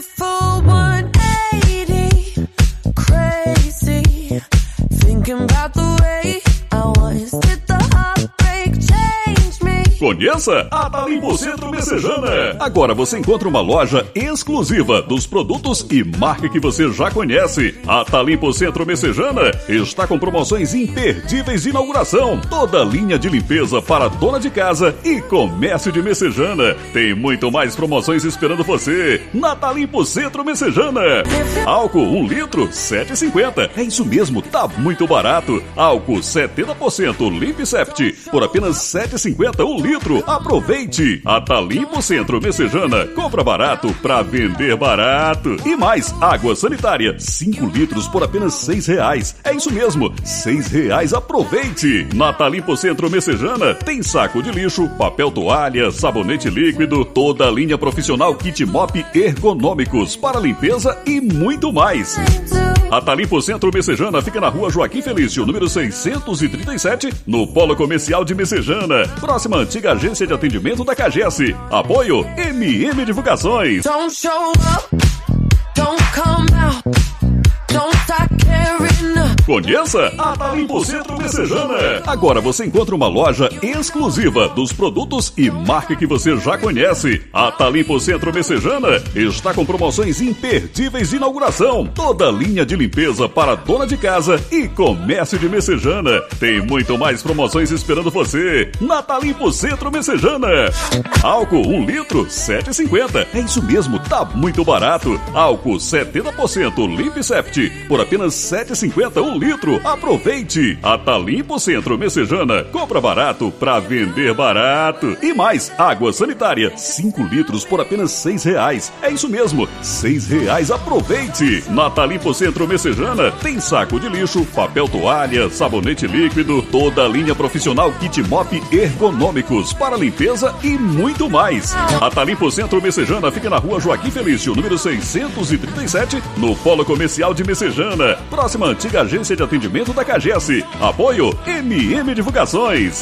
beautiful. Conheça a Talimpo Centro Messejana. Agora você encontra uma loja exclusiva dos produtos e marca que você já conhece. A Talimpo Centro Messejana está com promoções imperdíveis de inauguração. Toda linha de limpeza para dona de casa e comércio de Messejana. Tem muito mais promoções esperando você. Na Talimpo Centro Messejana. Álcool 1 litro, 7,50. É isso mesmo, tá muito barato. Álcool 70% Limp Sept por apenas 7,50 o litro. Aproveite! A Talimpo Centro Messejana compra barato pra vender barato. E mais, água sanitária 5 litros por apenas 6 reais. É isso mesmo, 6 reais. Aproveite! Na Talimpo Centro Messejana tem saco de lixo, papel toalha, sabonete líquido, toda a linha profissional kit mop ergonômicos para limpeza e muito mais. A Talimpo Centro Messejana fica na rua Joaquim Felício, número 637, no Polo Comercial de Messejana, próxima antiga agência de atendimento da Cagesse. Apoio MM Divulgações. Don't show up. Don't come Conheça a Talimpo Centro Messejana. Agora você encontra uma loja exclusiva dos produtos e marca que você já conhece. A Talimpo Centro Messejana está com promoções imperdíveis de inauguração. Toda linha de limpeza para dona de casa e comércio de Messejana. Tem muito mais promoções esperando você. Na Talimpo Centro Messejana. Álcool 1 litro, 7,50. É isso mesmo, tá muito barato. Álcool 70% Limp Sept por apenas 7,50 um litro. Aproveite! A Talimpo Centro Messejana compra barato pra vender barato. E mais, água sanitária 5 litros por apenas 6 reais. É isso mesmo, 6 reais. Aproveite! Na Talimpo Centro Messejana tem saco de lixo, papel toalha, sabonete líquido, toda a linha profissional kit mop ergonômicos para limpeza e muito mais. A Talimpo Centro Messejana fica na rua Joaquim Felício, número 637, no Polo Comercial de Messejana, próxima antiga agência de atendimento da Cagesse. Apoio MM Divulgações.